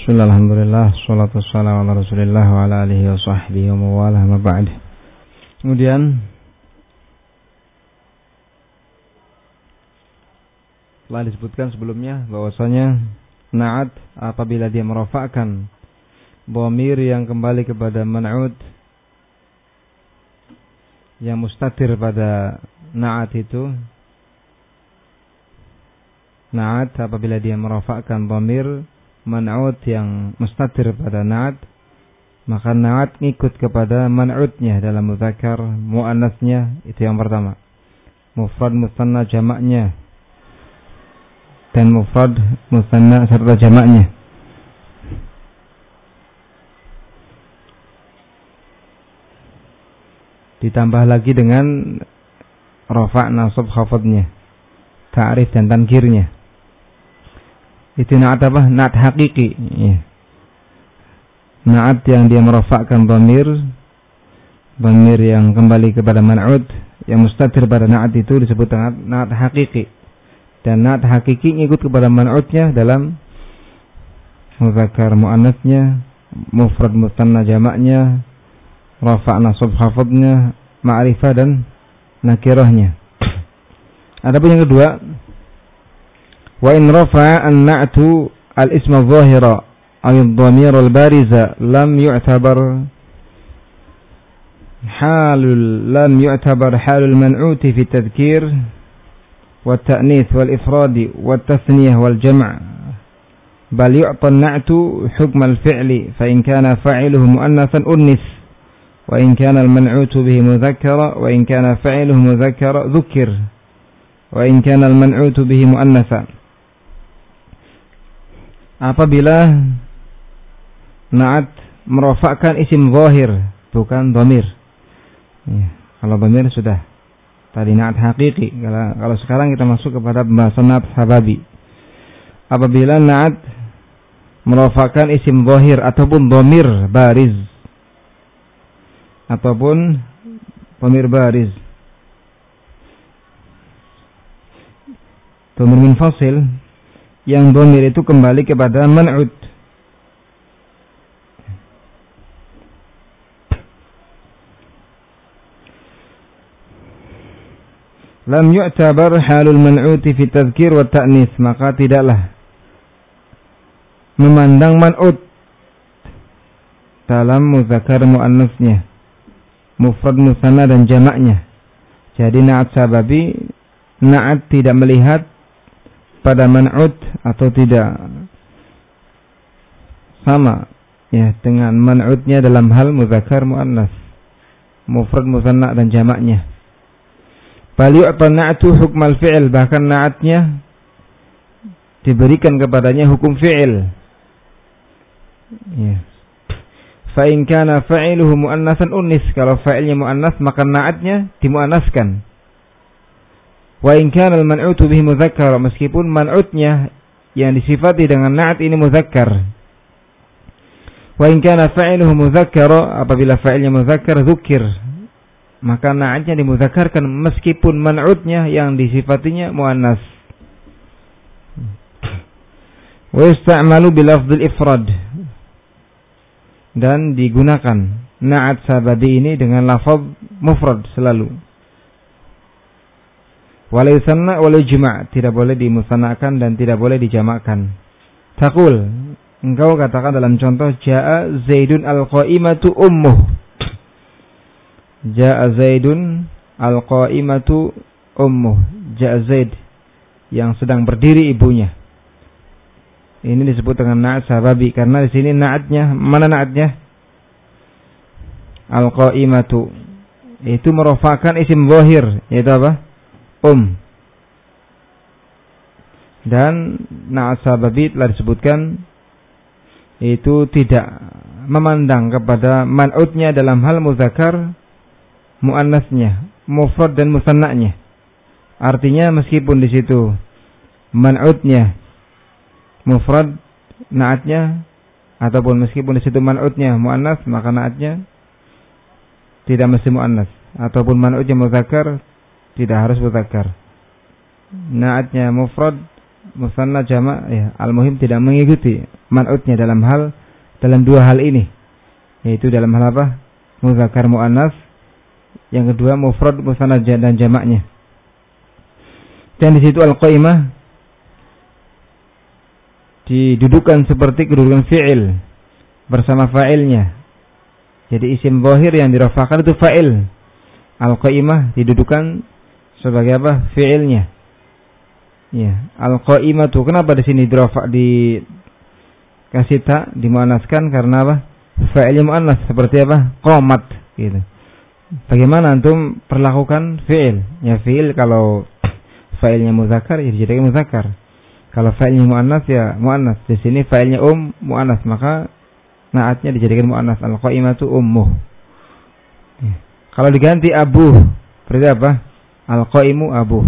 Bismillah, Alhamdulillah, salatu Kemudian telah disebutkan sebelumnya bahwasanya na'at apabila dia merofakkan bomir yang kembali kepada man'ud yang mustatir pada na'at itu na'at apabila dia merofakkan bomir man'ud yang mustatir pada na'at maka na'at ngikut kepada man'udnya dalam muzakkar muannasnya itu yang pertama. Mufrad musanna jamaknya. Dan mufrad musanna serta jamaknya. Ditambah lagi dengan rafa' nasab khafadnya ta'rif dan tankirnya itu naat apa? Naat hakiki. Ya. Naat yang dia merofakkan bamir. Bamir yang kembali kepada man'ud. Yang mustatir pada naat itu disebut naat, naat hakiki. Dan naat hakiki ngikut kepada man'udnya dalam muzakkar mu'annasnya. Mufrad mustanna jamaknya. Rafa' nasab khafadnya. Ma'rifah dan nakirahnya. Adapun yang kedua وإن رفع النعت الاسم الظاهر أو الضمير البارز لم يعتبر حال لم يعتبر حال المنعوت في التذكير والتأنيث والإفراد والتثنية والجمع بل يعطى النعت حكم الفعل فإن كان فاعله مؤنثا أنث وإن كان المنعوت به مذكر وإن كان فاعله مذكر ذكر وإن كان المنعوت به مؤنثا. Apabila naat merofakkan isim zahir bukan domir ya, kalau domir sudah. Tadi naat hakiki. Kalau, kalau sekarang kita masuk kepada pembahasan naat sababi apabila naat merofakkan isim zahir ataupun domir bariz. Ataupun domir bariz. Domir minfasil yang domir itu kembali kepada man'ud. Lam yu'tabar halul man'uti fi tadhkir wa ta'nis. Maka tidaklah memandang man'ud dalam muzakkar muannasnya. Mufrad musanna dan jamaknya. Jadi na'at sababi na'at tidak melihat pada man'ud atau tidak. Sama ya dengan man'udnya dalam hal muzakkar muannas mufrad musanna dan jamaknya. Bal yu'ta na'tu hukmal fi'il bahkan na'atnya diberikan kepadanya hukum fi'il. Ya. Fa in kana fa'iluhu muannasan unnis kalau fa'ilnya muannas maka na'atnya dimuannaskan Wa in kana al-man'utu bihi mudzakkar meskipun man'utnya yang disifati dengan na'at ini muzakkar. Wa in kana fa'iluhu mudzakkar apabila fa'ilnya mudzakkar dzukir maka na'atnya dimudzakarkan meskipun man'utnya yang disifatinya muannas. Wa yusta'malu bi lafdzil ifrad dan digunakan na'at sababi ini dengan lafaz mufrad selalu. Walai sanna walai jima' tidak boleh dimusanakan dan tidak boleh dijamakkan. Takul, engkau katakan dalam contoh jaa Zaidun al-qaimatu ummuh. Jaa Zaidun al-qaimatu ummuh. Jaa Zaid yang sedang berdiri ibunya. Ini disebut dengan na'at sababi karena di sini na'atnya mana na'atnya? Al-qaimatu itu merupakan isim zahir yaitu apa? Um. Dan na'asababi telah disebutkan itu tidak memandang kepada man'udnya dalam hal muzakkar muannasnya mufrad dan musanna'nya. Artinya meskipun di situ man'udnya mufrad na'atnya ataupun meskipun di situ man'udnya muannas maka na'atnya tidak mesti muannas. Ataupun man'udnya muzakkar tidak harus muzakkar. Naatnya mufrad musanna jamak ya al-muhim tidak mengikuti man'utnya dalam hal dalam dua hal ini yaitu dalam hal apa muzakkar muannas yang kedua mufrad musanna dan jamaknya dan di situ al-qaimah didudukan seperti kedudukan fi'il bersama fa'ilnya. Jadi isim zahir yang dirafakan itu fa'il. Al-qaimah didudukan sebagai apa? Fi'ilnya. Ya, al-qaimah itu kenapa di sini dirafa di kasih tak dimuannaskan karena apa? Fa'ilnya muannas seperti apa? Qamat gitu. Bagaimana antum perlakukan fi'il? Ya fi'il kalau fa'ilnya muzakkar ya dijadikan muzakkar. Kalau fa'ilnya muannas ya muannas. Di sini fa'ilnya um muannas, maka naatnya dijadikan muannas. Al-qaimatu ummuh. Ya. Kalau diganti abu, berarti apa? Al-qaimu abu.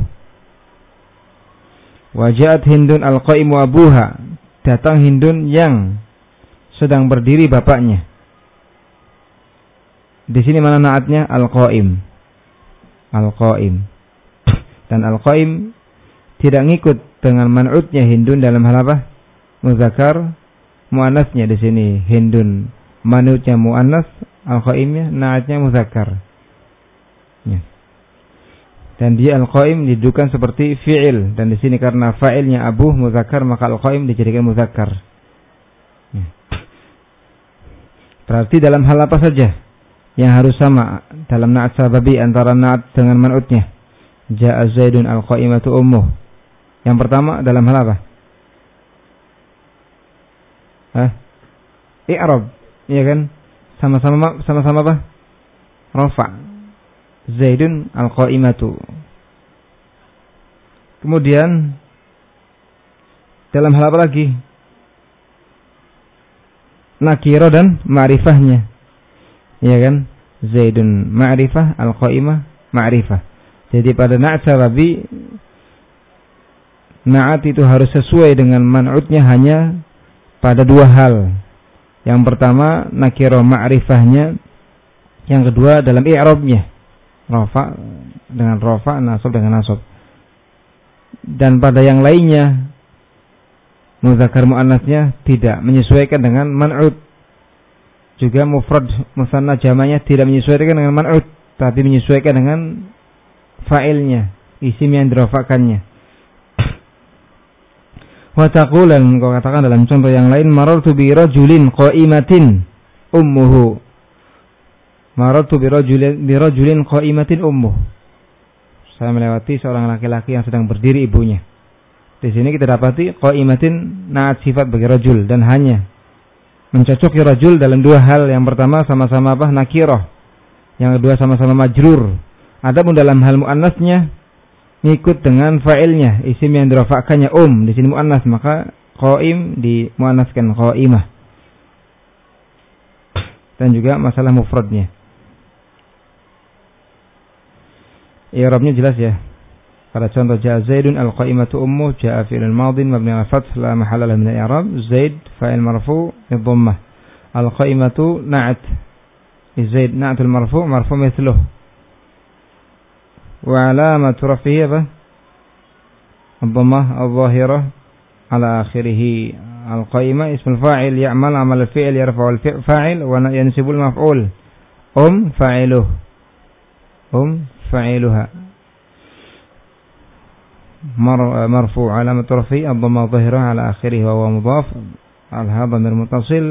Wajat Hindun al-qaimu abuha. Datang Hindun yang sedang berdiri bapaknya. Di sini mana naatnya? Al-qaim. Al-qaim. Dan al-qaim tidak ngikut dengan man'utnya hindun dalam hal apa? Muzakkar muannasnya di sini hindun man'utnya muannas al-qaimnya naatnya muzakkar. Ya. Dan dia al-qaim didudukan seperti fi'il dan di sini karena fa'ilnya abu muzakkar maka al-qaim dijadikan muzakkar. Ya. Berarti dalam hal apa saja yang harus sama dalam naat sababi antara naat dengan man'utnya. Ja'a Zaidun al-qaimatu ummuh yang pertama dalam hal apa? Hah? I'rab, iya kan? Sama-sama sama-sama apa? Rafa. Zaidun al-qa'imatu. Kemudian dalam hal apa lagi? Nakiro dan ma'rifahnya. Iya kan? Zaidun ma'rifah, al-qa'imah ma'rifah. Jadi pada na'at sababi Naat itu harus sesuai dengan man'utnya hanya pada dua hal. Yang pertama nakiro ma'rifahnya, yang kedua dalam i'rabnya. Rafa dengan rafa, nasab dengan nasab. Dan pada yang lainnya muzakkar muannasnya tidak menyesuaikan dengan man'ut. Juga mufrad musanna jamanya tidak menyesuaikan dengan man'ut, tapi menyesuaikan dengan fa'ilnya, isim yang dirafakannya. Wa taqulan kau katakan dalam contoh yang lain marartu bi rajulin qa'imatin ummuhu. Marartu bi rajulin qa'imatin ummuh. Saya melewati seorang laki-laki yang sedang berdiri ibunya. Di sini kita dapati qa'imatin naat sifat bagi rajul dan hanya mencocoki rajul dalam dua hal. Yang pertama sama-sama apa? Nakirah. Yang kedua sama-sama majrur. Adapun dalam hal muannasnya ngikut dengan fa'ilnya isim yang dirafakannya um di sini muannas maka qaim di muannaskan qaimah dan juga masalah mufradnya i'rabnya jelas ya pada contoh ja'a zaidun al-qaimatu ummu ja'a fi'l madin mabni ala fath la mahalla lahu min al-i'rab zaid fa'il marfu bi-dhammah al-qaimatu na'at zaid na'atul marfu marfu mithluhu وعلامة رفعه apa? الضمة الظاهرة على آخره القائمة اسم الفاعل يعمل عمل الفعل يرفع الفاعل وينسب المفعول هم فاعله هم فاعلها مرفوع علامة رفعه الضمة الظاهرة على آخره وهو مضاف هذا ضمير متصل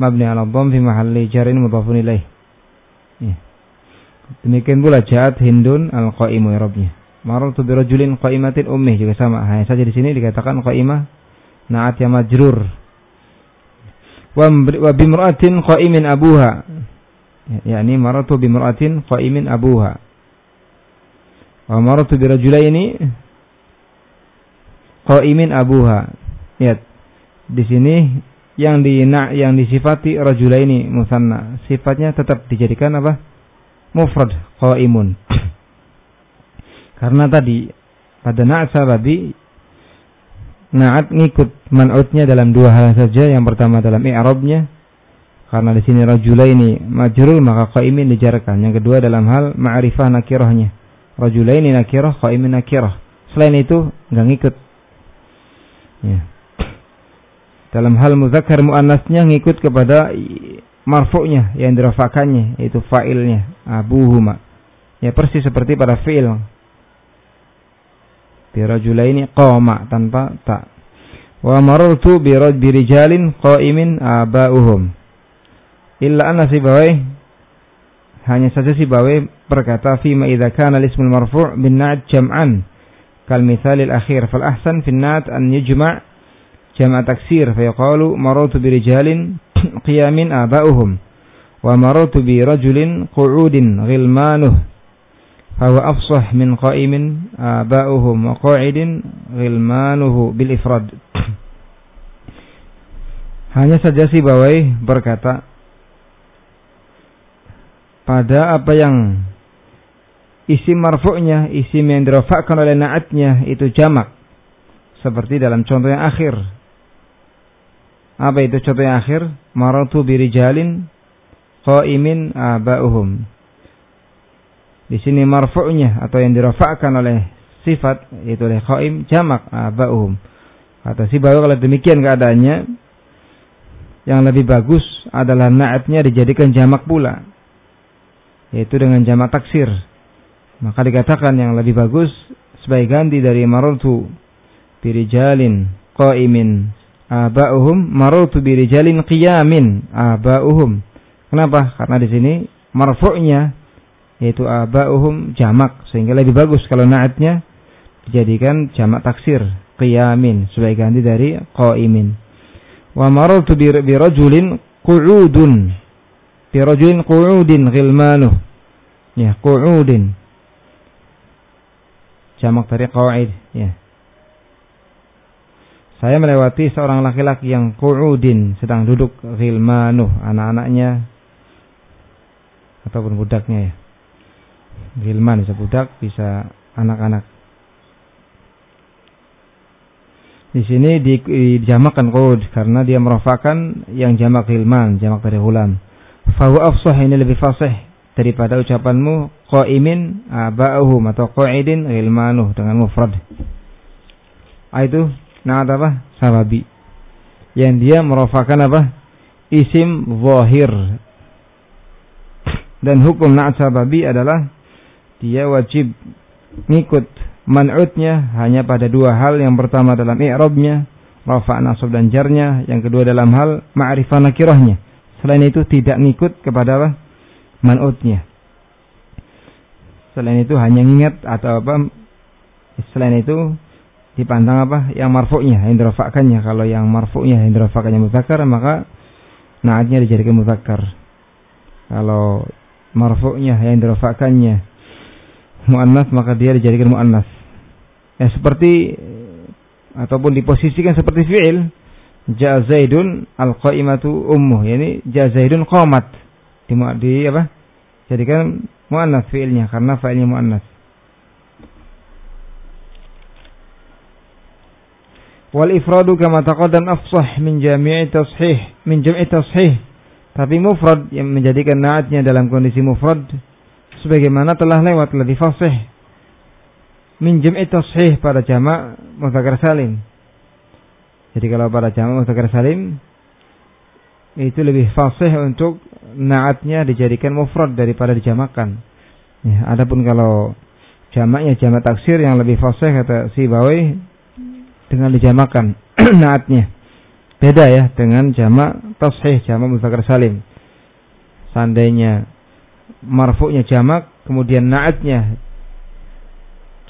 مبني على الضم في محل جر مضاف إليه Demikian pula jahat Hindun al-qaimu irabnya. Marartu bi rajulin qaimatin ummih juga sama. Hanya saja di sini dikatakan qaimah naat yang majrur. Wa bimra'atin qaimin abuha. Ya, yakni marartu bimra'atin qaimin abuha. Wa marartu bi rajulaini qaimin abuha. Lihat. Di sini yang di yang disifati rajulaini musanna. Sifatnya tetap dijadikan apa? mufrad qaimun. Karena tadi pada na'at sababi na'at ngikut man'utnya dalam dua hal saja. Yang pertama dalam i'rabnya karena di sini rajulaini majrul maka qaimin dijarkan. Yang kedua dalam hal ma'rifah nakirahnya. Rajulaini nakirah qaimin nakirah. Selain itu enggak ngikut. Ya. Dalam hal muzakkar muannasnya ngikut kepada marfu'nya yang dirafakannya yaitu fa'ilnya abuhuma. Ya persis seperti pada fi'il. Birajulaini qama tanpa ta. Wa marartu birijalin qa'imin aba'uhum. Illa anna sibawai hanya saja Sibawi berkata ma idza kana al-ismul marfu' bin na'at jam'an kal mithalil akhir fal ahsan fi na'at an yujma' jam'a taksir fa yaqalu marartu bi rijalin qiyamin aba'uhum wa marartu bi rajulin qu'udin ghilmanuh huwa afsah min qa'imin aba'uhum wa qa'idin ghilmanuhu bil ifrad. Hanya saja Sibawi berkata pada apa yang isim marfu'nya, isim yang dirafakkan oleh naatnya itu jamak. Seperti dalam contoh yang akhir. Apa itu contoh yang akhir? Maratu birijalin qaimin aba'uhum. Di sini marfu'nya atau yang dirafakkan oleh sifat yaitu oleh qaim jamak aba'uhum. Kata si bahwa kalau demikian keadaannya yang lebih bagus adalah naatnya dijadikan jamak pula yaitu dengan jamak taksir. Maka dikatakan yang lebih bagus sebagai ganti dari marartu birijalin qaimin aba'uhum marartu birijalin qiyamin aba'uhum. Kenapa? Karena di sini marfu'nya yaitu aba'uhum jamak sehingga lebih bagus kalau naatnya dijadikan jamak taksir qiyamin sebagai ganti dari qaimin. Wa marartu birajulin qu'udun birajulin qu'udin ghilmanuh. Ya, qu'udin. Jamak dari qawaid, ya. Saya melewati seorang laki-laki yang qu'udin sedang duduk ghilmanuh, anak-anaknya ataupun budaknya ya. Ghilman bisa budak, bisa anak-anak. Di sini dijamakan qud karena dia merofakan yang jamak ghilman, jamak dari hulam fahu afsah ini lebih fasih daripada ucapanmu qaimin aba'uhum atau qaidin ghilmanuh dengan mufrad. Ah, itu nah apa? Sababi. Yang dia merofakan apa? Isim zahir. Dan hukum na'at sababi adalah dia wajib ngikut man'utnya hanya pada dua hal. Yang pertama dalam i'rabnya, rafa' nasab dan jarnya. Yang kedua dalam hal ma'rifah nakirahnya Selain itu tidak ngikut kepada apa? Man'utnya. Selain itu hanya ingat atau apa? Selain itu dipandang apa? Yang marfu'nya, yang. Kalau yang marfu'nya, yang muzakkar, maka naatnya dijadikan muzakkar. Kalau marfu'nya, yang dirafakannya mu'annas, maka dia dijadikan mu'annas. Ya seperti ataupun diposisikan seperti fi'il ja Zaidun al-qaimatu ummu yani ja Zaidun qamat. Di, di apa? Jadikan muannas fiilnya karena fiilnya muannas. Wal ifradu kama taqaddam afsah min jami'i tashih min jami'i tashih tapi mufrad yang menjadikan naatnya dalam kondisi mufrad sebagaimana telah lewat lebih fasih. Min jami'i tashih pada jamak mudzakkar salim jadi kalau pada jamak mudzakkar salim itu lebih fasih untuk naatnya dijadikan mufrad daripada dijamakan. Ya, adapun kalau jamaknya jamak taksir yang lebih fasih kata si Bawi dengan dijamakan naatnya. Beda ya dengan jamak tashih, jamak mudzakkar salim. Seandainya marfu'nya jamak, kemudian naatnya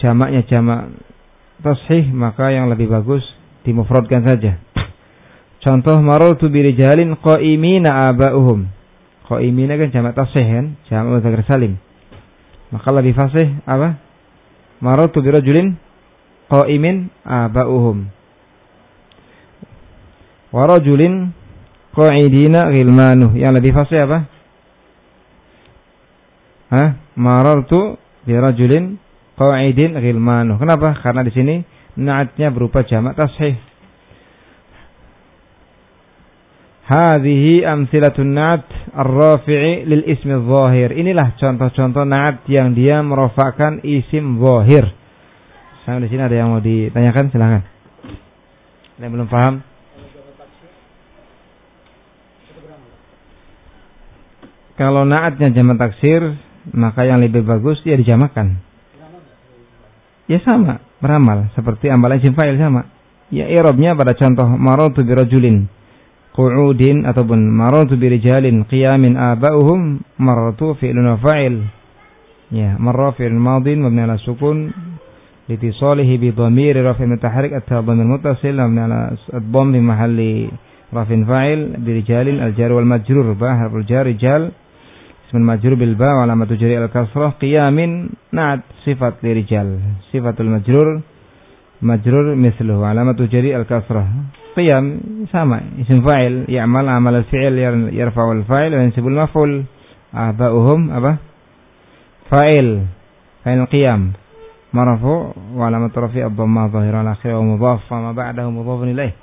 jamaknya jamak tashih, maka yang lebih bagus dimufradkan saja. Contoh marartu birijalin qaimina aba'uhum. Qaimina kan jamak tasih kan, jamak mudzakkar salim. Maka lebih fasih apa? Marartu birajulin qaimin aba'uhum. Wa rajulin qa'idina ghilmanuh. Yang lebih fasih apa? Hah? Marartu birajulin qa'idin ghilmanuh. Kenapa? Karena di sini naatnya berupa jamak tashih. Hadhihi amsilatun naat ar-rafi'i lil ismi zahir. Inilah contoh-contoh naat yang dia merofakan isim zahir. Sampai di sini ada yang mau ditanyakan silahkan. Ada yang belum paham? Kalau naatnya jamak taksir, maka yang lebih bagus dia dijamakan. Ya sama, beramal seperti amalan isim fa'il sama. Ya i'rabnya pada contoh marartu bi rajulin qu'udin ataupun marartu bi rijalin qiyamin aba'uhum marartu fi'lun wa fa'il. Ya, marra fi'l madin mabni ala sukun litisalihi bi dhamir rafi' mutaharrik at-dhamir muttasil mabni ala ad-dhamm bi mahalli rafin fa'il bi rijalin al-jar wal majrur ba al-jar rijal Ismul majrur bil ba wa alamatu jari al kasrah qiyamin na'at sifat lirijal. Sifatul majrur majrur misluhu alamatu jari al kasrah. Qiyam sama isim fa'il ya'mal amal al fi'il yarfa'ul fa'il wa yansibul maf'ul. Aba'uhum apa? Fa'il. Fa'il qiyam. marfu wa alamatu rafi' ad-dhamma zahira al akhir wa mudhaf ma ba'dahu mudhafun ilaih.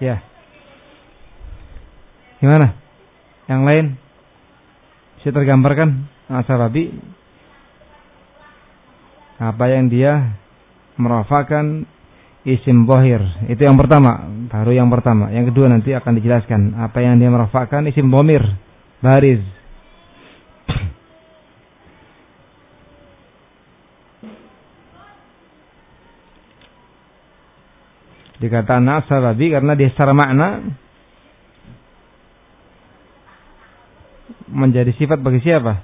Ya. Gimana? Yang lain? Bisa tergambarkan Asarabi apa yang dia merafakan isim bohir. Itu yang pertama baru yang pertama. Yang kedua nanti akan dijelaskan apa yang dia merafakan isim bomir bariz. Dikatakan nasababi karena dia secara makna menjadi sifat bagi siapa?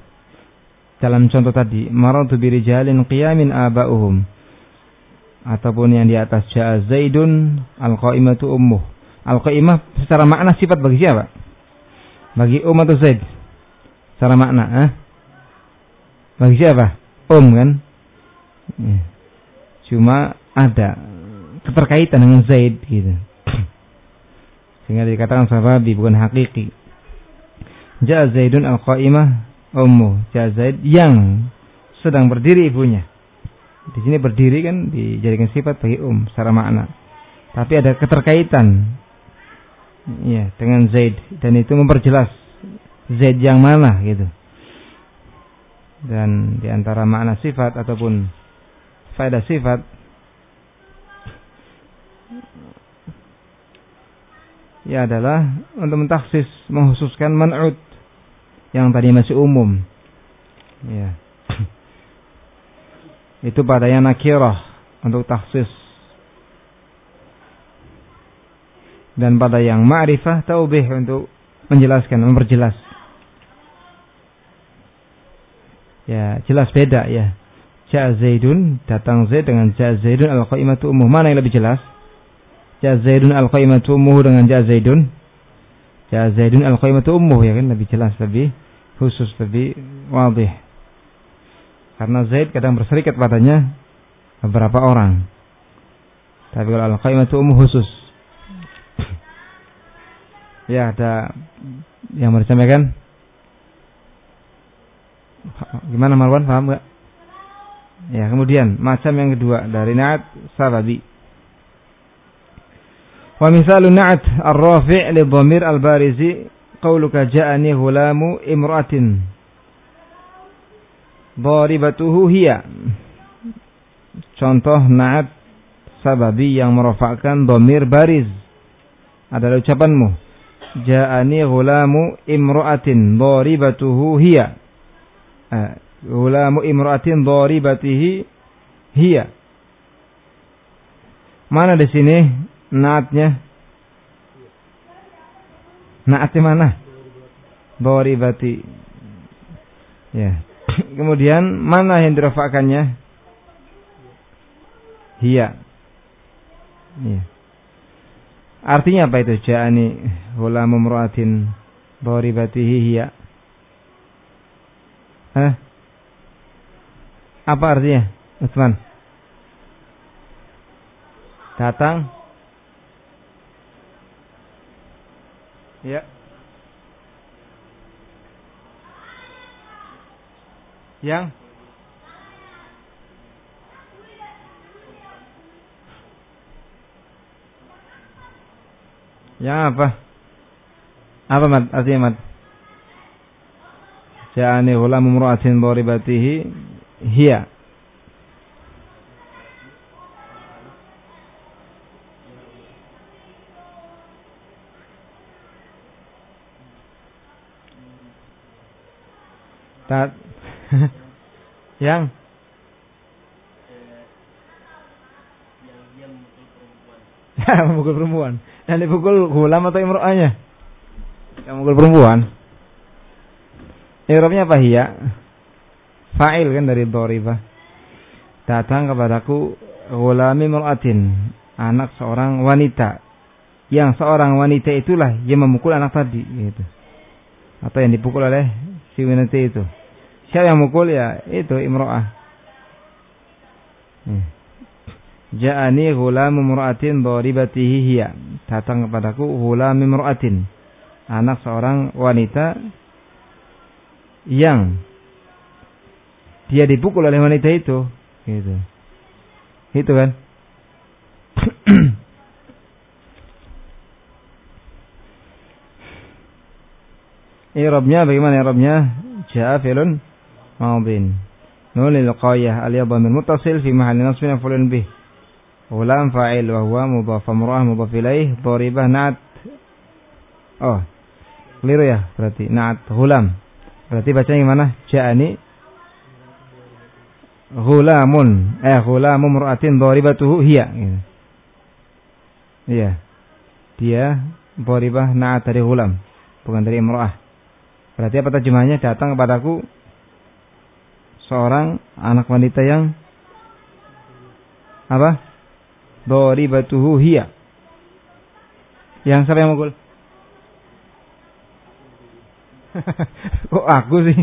Dalam contoh tadi, maratu birijalin qiyamin aba'uhum. Ataupun yang di atas ja'a Zaidun al-qaimatu ummuh. Al-qaimah secara makna sifat bagi siapa? Bagi Um atau Zaid? Secara makna, eh? Bagi siapa? Um kan? Ya. Cuma ada keterkaitan dengan Zaid gitu. Sehingga dikatakan sahabi bukan hakiki. Ja Zaidun al-qaimah ummu. Ja Zaid yang sedang berdiri ibunya. Di sini berdiri kan dijadikan sifat bagi um secara makna. Tapi ada keterkaitan ya dengan Zaid dan itu memperjelas Zaid yang mana gitu. Dan di antara makna sifat ataupun faedah sifat ya adalah untuk mentaksis menghususkan man'ud yang tadi masih umum. Ya. Itu pada yang nakirah untuk taksis. Dan pada yang ma'rifah taubih untuk menjelaskan, memperjelas. Ya, jelas beda ya. Ja Zaidun, datang Zaid dengan Ja Zaidun al-qaimatu umum. Mana yang lebih jelas? Ja Zaidun al-qaimatu ummuhu dengan Ja Zaidun. Ja Zaidun al-qaimatu ummuhu ya kan lebih jelas lebih khusus lebih wadih. Karena Zaid kadang berserikat padanya beberapa orang. Tapi kalau al-qaimatu ummuh khusus. ya ada yang mau disampaikan? Gimana Marwan paham enggak? Ya, kemudian macam yang kedua dari naat sababi. Wa misalu na'at ar-rafi' li dhamir al-barizi qauluka ja'ani hulamu imra'atin. daribatuhu hiya. Contoh na'at sababi yang merofakkan dhamir bariz adalah ucapanmu. Ja'ani hulamu imra'atin dharibatuhu hiya. Eh, hulamu imra'atin dharibatihi hiya. Mana di sini naatnya? Naatnya mana? Doribati ya. Kemudian mana yang dirafakannya hiya. Ya artinya apa itu? Ja'ani hula mumra'atin doribatihi hiya. Hah? apa artinya Utsman? Datang Ya. Yang Yang apa? Apa mat? Artinya mat? Ja'ani ghulam imra'atin daribatihi hiya. Saat yang Ya, memukul perempuan. Yang dipukul gulam atau imro'ahnya? Yang memukul perempuan. Irobnya apa hiya? Fa'il kan dari doriba. Datang kepadaku gulami mur'atin. Anak seorang wanita. Yang seorang wanita itulah yang memukul anak tadi. Gitu. Atau yang dipukul oleh si wanita itu. Siapa yang mukul ya itu imro'ah. Hmm. Ja'ani ghulamu mur'atin dharibatihi hiya. Datang kepadaku ghulamu mur'atin. Anak seorang wanita yang dia dipukul oleh wanita itu. Gitu. Itu kan. I'rabnya bagaimana i'rabnya? Ja'a Nun lil qayah al-yadhamir muttasil fi mahalli nasbin fulun bih. Ulam fa'il wa huwa mudhaf amrah mudhaf ilaih dharibah na'at Oh. Keliru ya berarti na'at hulam. Berarti bacanya gimana? Ja'ani Hulamun eh hulamu mur'atin dharibatuhu hiya gitu. Iya. Dia dharibah na'at dari hulam, bukan dari imra'ah. Berarti apa terjemahnya? Datang kepadaku seorang anak wanita yang apa? Doribatuhu hiya. Yang siapa yang mukul? Kok aku sih?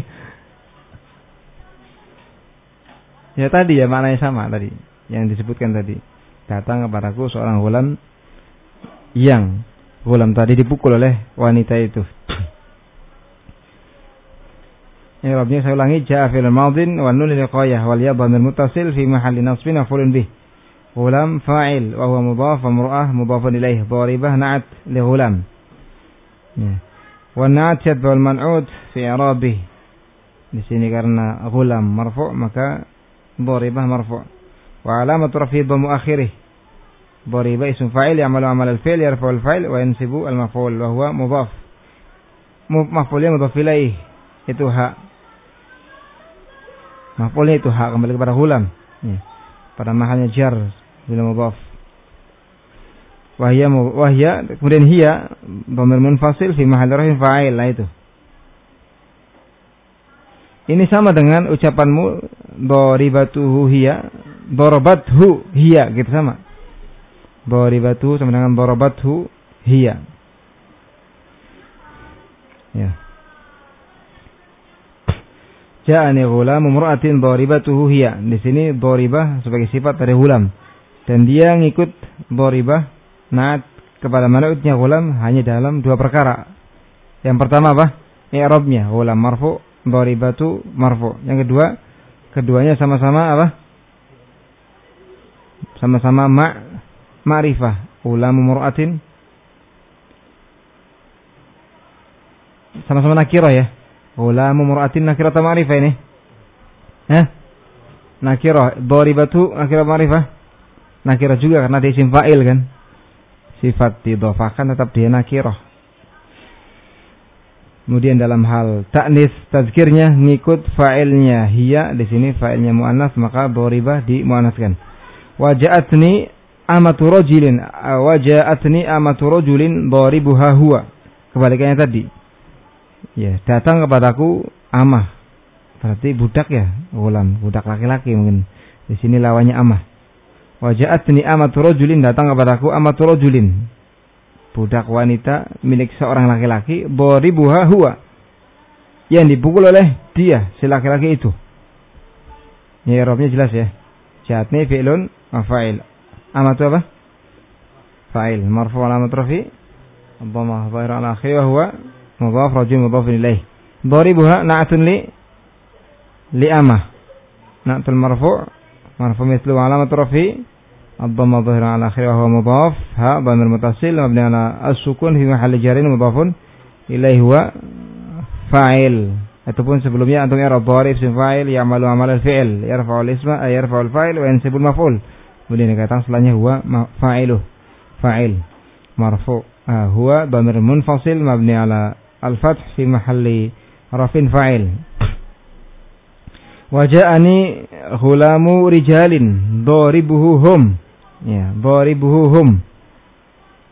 Ya tadi ya maknanya sama tadi yang disebutkan tadi. Datang kepadaku seorang hulam yang hulam tadi dipukul oleh wanita itu. Ya Rabbnya saya ulangi ja'a fil madin wa nun lil wal ya dhamir muttasil fi mahalli nasbin maf'ulun bih. Ghulam fa'il wa huwa mudhaf wa mur'ah mudhafun ilaih. Dharibah na'at li ghulam. Ya. Wa na'at yadba'u al-man'ud fi i'rabih. Di sini karena ghulam marfu' maka dharibah marfu'. Wa alamat rafi' dhammu akhirih. Dharibah ism fa'il ya'malu amal al-fi'l yarfa'u al-fa'il wa yansibu al-maf'ul wa huwa mudhaf. Maf'ulnya mudhaf. Itu hak. Maf'ulnya itu hak kembali kepada ghulam. Ya. Pada mahalnya jar bila mudhaf. Wahya wahya kemudian hiya dhamir munfasil fi mahal rafin fa'il lah itu. Ini sama dengan ucapanmu daribatuhu hiya darabathu hiya gitu sama. Daribatuhu sama dengan darabathu hiya. Ya Ja'ani ghulam imra'atin dharibatuhu hiya. Di sini dharibah sebagai sifat dari hulam. Dan dia ngikut dharibah naat kepada manutnya hulam hanya dalam dua perkara. Yang pertama apa? I'rabnya hulam marfu, dharibatu marfu. Yang kedua, keduanya sama-sama apa? Sama-sama ma ma'rifah. Hulam imra'atin sama-sama nakirah ya Ulamu mur'atin nakirah atau ma'rifah ini? Hah? Nakirah. Doribatu nakirah ma'rifah? Nakirah juga karena dia isim fa'il kan? Sifat didofakan tetap dia nakirah. Kemudian dalam hal taknis tazkirnya ngikut fa'ilnya hiya di sini fa'ilnya muannas maka doribah di muannaskan. Waja'atni amatu rajulin waja'atni amatu rajulin daribuha huwa. Kebalikannya tadi ya datang kepadaku amah. Berarti budak ya ulam budak laki-laki mungkin. Di sini lawannya amah. Wajahatni amatu rajulin datang kepadaku amatu rajulin. Budak wanita milik seorang laki-laki buha huwa. Yang dipukul oleh dia si laki-laki itu. Ya robnya jelas ya. Jatni fi'lun fa'il. Amatu apa? Fa'il. Marfu alamat rafi Dhamma zahir ala wa huwa mudhaf rajul mudhaf ilaih daribuha na'atun li li amah na'tul marfu' marfu mislu alamat rafi الضم ظهر على آخره وهو مضاف ها ضمير متصل مبني على السكون في محل جر مضاف إليه هو فاعل ataupun sebelumnya antum i'rab dharif isim fa'il ya'malu amal al-fi'l yarfa'u al-isma ay yarfa'u al-fa'il wa yansibu al-maf'ul kemudian dikatakan setelahnya huwa fa'iluh fa'il marfu' huwa dhamir munfasil mabni ala Al-Fath fi mahalli rafin fa'il. Waja'ani hulamu rijalin doribuhum. Ya, doribuhum.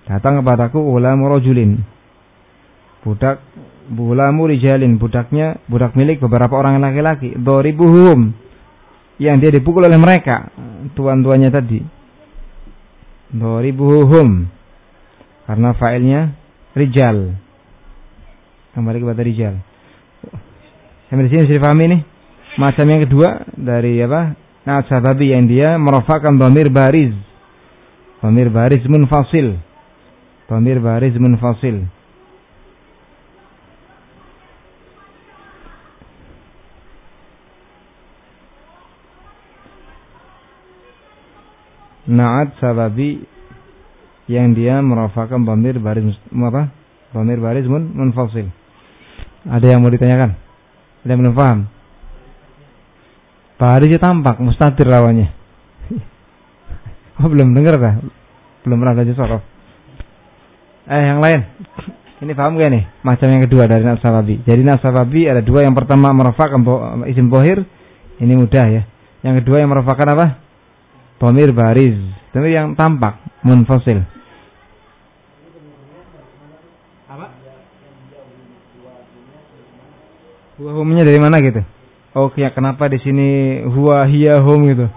Datang kepadaku hulamu rajulin. Budak hulamu rijalin, budaknya budak milik beberapa orang laki-laki. Doribuhum. Yang dia dipukul oleh mereka, tuan-tuannya tadi. Doribuhum. Karena failnya rijal. Kembali kepada rijal. Sampai di sini bisa dipahami nih? Macam yang kedua dari apa? Naat sababi yang dia merofakan domir bariz. Domir bariz munfasil. Domir bariz munfasil. Naat sababi yang dia merofakan domir baris apa? Domir baris mun munfasil. Ada yang mau ditanyakan? Ada yang belum paham? Pak Haris tampak mustatir lawannya. oh, belum dengar kah? Belum pernah belajar sorof. Eh, yang lain. Ini paham gak nih? Macam yang kedua dari nasababi. Jadi nasababi ada dua. Yang pertama merupakan isim bohir. Ini mudah ya. Yang kedua yang merupakan apa? Pomir bariz. Tapi yang tampak. Munfasil. Buah dari mana gitu? Oh ya kenapa di sini huwa hiya hum gitu.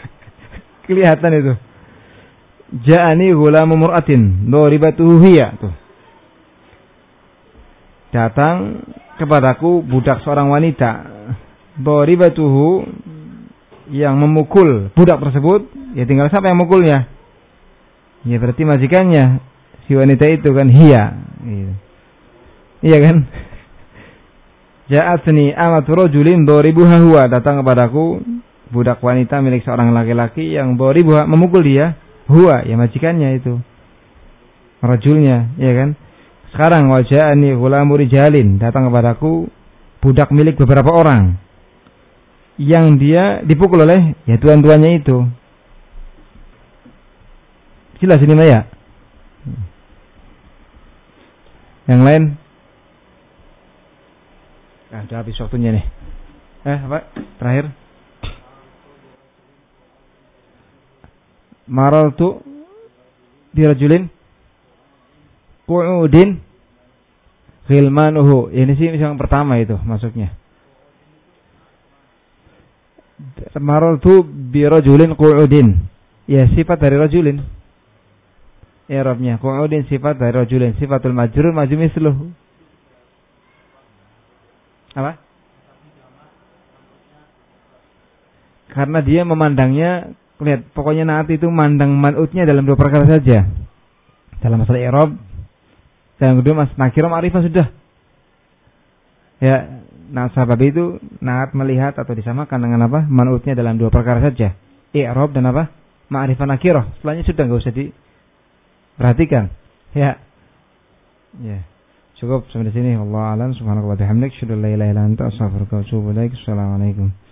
Kelihatan itu. Ja'ani ghulamu mur'atin doribatuhu hiya tuh. Datang kepadaku budak seorang wanita doribatuhu yang memukul budak tersebut ya tinggal siapa yang mukulnya ya berarti majikannya si wanita itu kan hiya iya, iya kan Ja'atni amatu rajulin doribuha huwa. Datang kepadaku budak wanita milik seorang laki-laki yang doribuha memukul dia huwa ya majikannya itu. Rajulnya ya kan? Sekarang waja'ani ghulamu rijalin. Datang kepadaku budak milik beberapa orang yang dia dipukul oleh ya tuan-tuannya itu. Jelas ini Maya yang lain Nah, udah habis waktunya nih. Eh, apa? Terakhir. Maral tu dirajulin qu'udin khilmanuhu. Ini sih yang pertama itu masuknya. Maral tu birajulin qu'udin. Ya sifat dari rajulin. I'rabnya qu'udin sifat dari rajulin, sifatul majrur majrur. Apa? Karena dia memandangnya, lihat, pokoknya nanti itu mandang manutnya dalam dua perkara saja. Dalam masalah Erob, dan kedua mas nakiro ma'rifah sudah. Ya, nah itu naat melihat atau disamakan dengan apa? Manutnya dalam dua perkara saja. I'rob dan apa? Ma'rifah nakiroh. Setelahnya sudah nggak usah diperhatikan. Ya. Ya. Cukup sampai di sini. Allah alam subhanahu wa ilaik. Assalamualaikum.